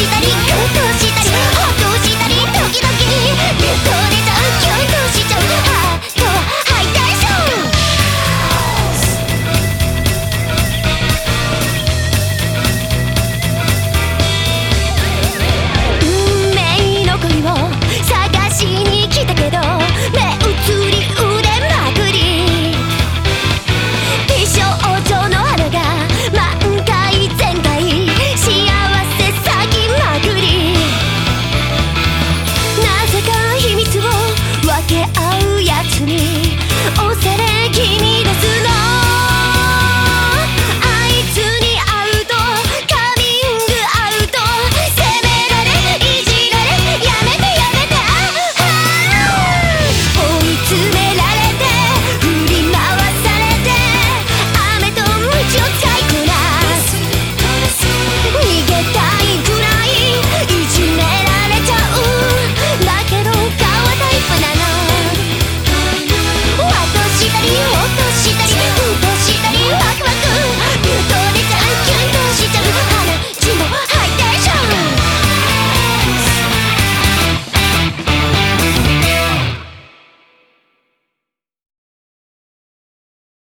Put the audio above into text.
したりグッとしたり。け合う